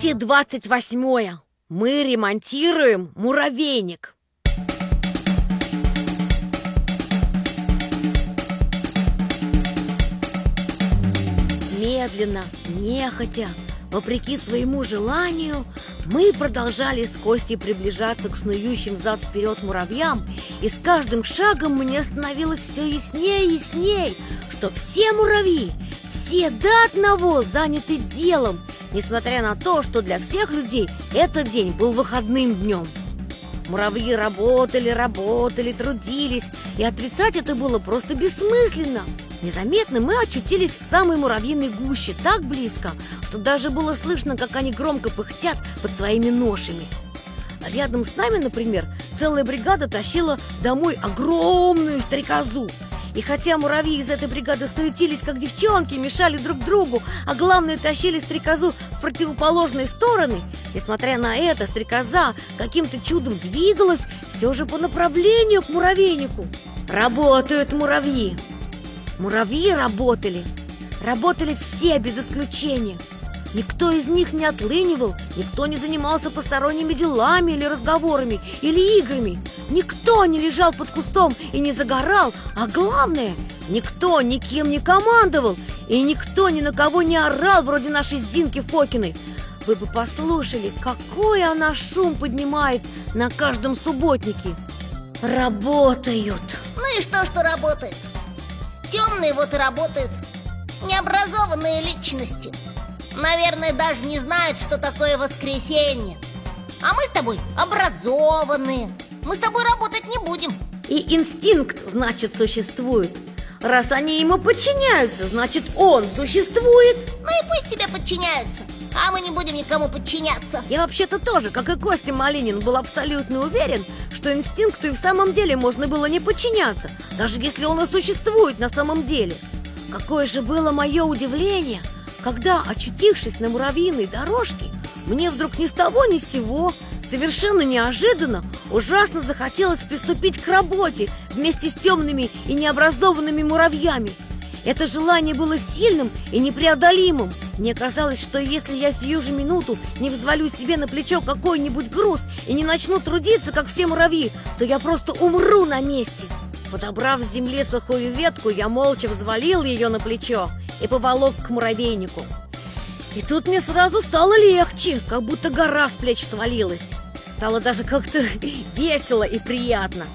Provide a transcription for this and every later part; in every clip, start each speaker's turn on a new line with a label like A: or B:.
A: Событие 28. Мы ремонтируем муравейник. Медленно, нехотя, вопреки своему желанию, мы продолжали с Костей приближаться к снующим зад-вперед муравьям, и с каждым шагом мне становилось все яснее и ясней, что все муравьи, все до одного заняты делом, несмотря на то, что для всех людей этот день был выходным днем. Муравьи работали, работали, трудились, и отрицать это было просто бессмысленно. Незаметно мы очутились в самой муравьиной гуще, так близко, что даже было слышно, как они громко пыхтят под своими ношами. Рядом с нами, например, целая бригада тащила домой огромную стрекозу. И хотя муравьи из этой бригады суетились, как девчонки, мешали друг другу, а главное, тащили стрекозу в противоположные стороны, несмотря на это, стрекоза каким-то чудом двигалась все же по направлению к муравейнику. Работают муравьи! Муравьи работали! Работали все без исключения! Никто из них не отлынивал, никто не занимался посторонними делами или разговорами, или играми. Никто не лежал под кустом и не загорал, а главное, никто никем не командовал, и никто ни на кого не орал, вроде нашей Зинки Фокиной. Вы бы послушали, какой она шум поднимает на каждом субботнике. Работают!
B: Ну и что, что работают? Темные вот и работают. Необразованные личности. Наверное, даже не знают, что такое воскресенье А мы с тобой образованные Мы с тобой работать не будем.
A: И инстинкт, значит, существует. Раз они ему подчиняются, значит, он существует.
B: Ну и пусть себе подчиняются. А мы не будем никому подчиняться.
A: Я вообще-то тоже, как и Костя Малинин, был абсолютно уверен, что инстинкту и в самом деле можно было не подчиняться Даже если он и существует на самом деле. Какое же было мое удивление – когда, очутившись на муравьиной дорожке, мне вдруг ни с того ни с сего, совершенно неожиданно, ужасно захотелось приступить к работе вместе с темными и необразованными муравьями. Это желание было сильным и непреодолимым. Мне казалось, что если я сию же минуту не взвалю себе на плечо какой-нибудь груз и не начну трудиться, как все муравьи, то я просто умру на месте. Подобрав с земли сухую ветку, я молча взвалил ее на плечо и поволок к муравейнику. И тут мне сразу стало легче, как будто гора с плеч свалилась. Стало даже как-то весело и приятно.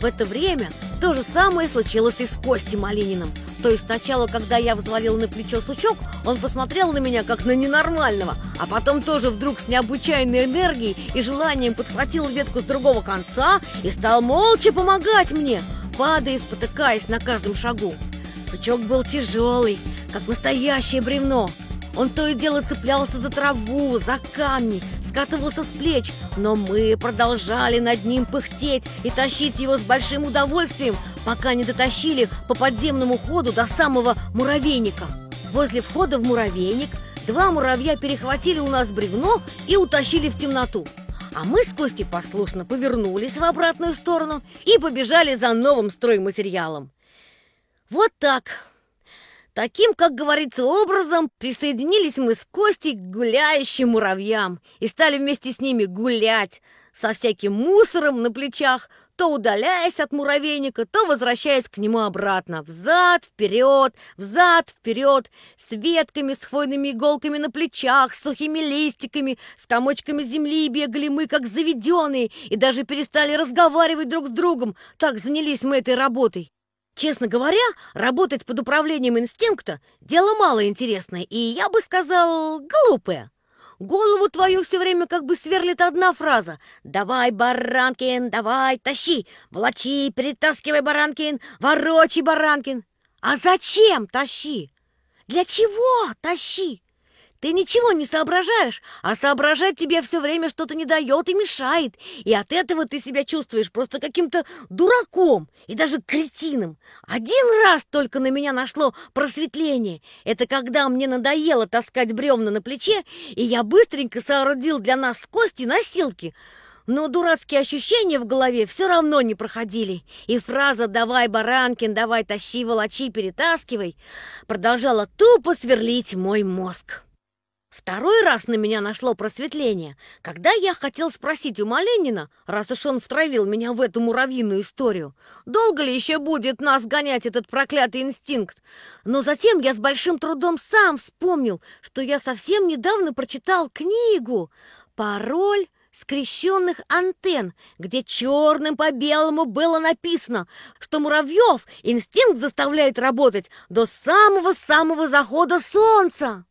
A: В это время то же самое случилось и с Костей Малининым. То есть сначала, когда я взвалил на плечо сучок, он посмотрел на меня как на ненормального, а потом тоже вдруг с необычайной энергией и желанием подхватил ветку с другого конца и стал молча помогать мне, падая и спотыкаясь на каждом шагу. Сучок был тяжелый, как настоящее бревно. Он то и дело цеплялся за траву, за камни, скатывался с плеч, но мы продолжали над ним пыхтеть и тащить его с большим удовольствием, пока не дотащили по подземному ходу до самого муравейника. Возле входа в муравейник два муравья перехватили у нас бревно и утащили в темноту. А мы с Костей послушно повернулись в обратную сторону и побежали за новым стройматериалом. Вот так. Таким, как говорится, образом присоединились мы с Костей к гуляющим муравьям и стали вместе с ними гулять со всяким мусором на плечах, то удаляясь от муравейника, то возвращаясь к нему обратно, взад, вперед, взад, вперед, с ветками, с хвойными иголками на плечах, с сухими листиками, с комочками земли бегали мы, как заведенные, и даже перестали разговаривать друг с другом, так занялись мы этой работой. Честно говоря, работать под управлением инстинкта – дело мало интересное и, я бы сказал, глупое. Голову твою все время как бы сверлит одна фраза «Давай, Баранкин, давай, тащи, волочи, перетаскивай, Баранкин, ворочи, Баранкин». А зачем тащи? Для чего тащи? Ты ничего не соображаешь, а соображать тебе все время что-то не дает и мешает. И от этого ты себя чувствуешь просто каким-то дураком и даже кретином. Один раз только на меня нашло просветление. Это когда мне надоело таскать бревна на плече, и я быстренько соорудил для нас с Костей носилки. Но дурацкие ощущения в голове все равно не проходили. И фраза «давай, Баранкин, давай, тащи, волочи, перетаскивай» продолжала тупо сверлить мой мозг. Второй раз на меня нашло просветление, когда я хотел спросить у Маленина, раз уж он втравил меня в эту муравьиную историю, долго ли еще будет нас гонять этот проклятый инстинкт. Но затем я с большим трудом сам вспомнил, что я совсем недавно прочитал книгу «Пароль скрещенных антенн, где черным по белому было написано, что муравьев инстинкт заставляет работать до самого-самого захода солнца.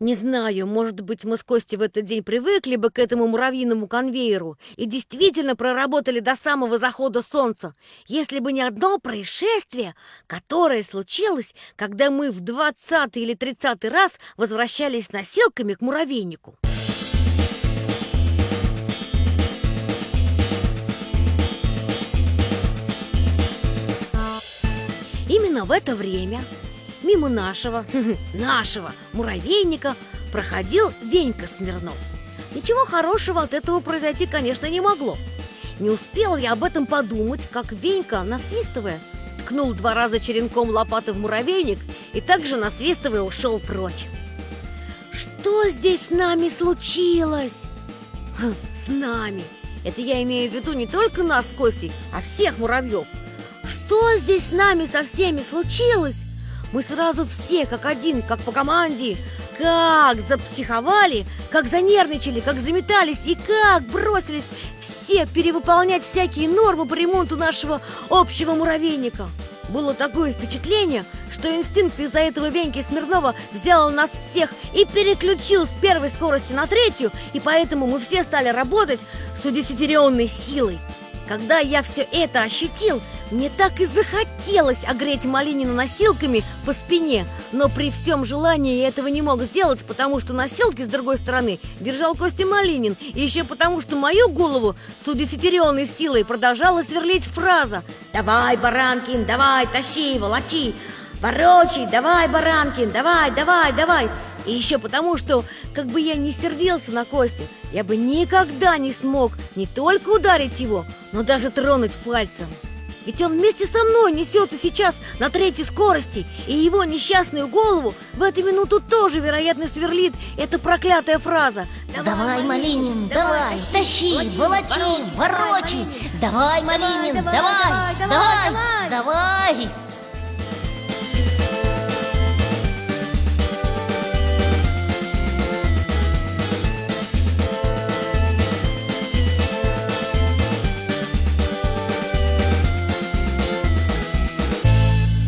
A: Не знаю, может быть, мы с Костей в этот день привыкли бы к этому муравьиному конвейеру и действительно проработали до самого захода солнца, если бы не одно происшествие, которое случилось, когда мы в двадцатый или тридцатый раз возвращались носилками к муравейнику. Именно в это время мимо нашего, нашего муравейника проходил Венька Смирнов. Ничего хорошего от этого произойти, конечно, не могло. Не успел я об этом подумать, как Венька, насвистывая, ткнул два раза черенком лопаты в муравейник и также насвистывая ушел прочь. Что здесь с нами случилось? Хм, с нами. Это я имею в виду не только нас Костей, а всех муравьев. Что здесь с нами со всеми случилось? Мы сразу все, как один, как по команде, как запсиховали, как занервничали, как заметались и как бросились все перевыполнять всякие нормы по ремонту нашего общего муравейника. Было такое впечатление, что инстинкт из-за этого Веньки Смирнова взял нас всех и переключил с первой скорости на третью, и поэтому мы все стали работать с удесятеренной силой. Когда я все это ощутил, мне так и захотелось огреть Малинина носилками по спине, но при всем желании я этого не мог сделать, потому что носилки с другой стороны держал Костя Малинин, и еще потому, что мою голову с удесятеренной силой продолжала сверлить фраза «Давай, Баранкин, давай, тащи, волочи, ворочай, давай, Баранкин, давай, давай, давай!» И еще потому, что, как бы я не сердился на Костю, я бы никогда не смог не только ударить его, но даже тронуть пальцем. Ведь он вместе со мной несется сейчас на третьей скорости, и его несчастную голову в эту минуту тоже, вероятно, сверлит эта проклятая фраза
B: «Давай, давай Малинин, давай, тащи, волочи, волочи, ворочи, давай, Малинин, давай, давай, давай, давай!», давай.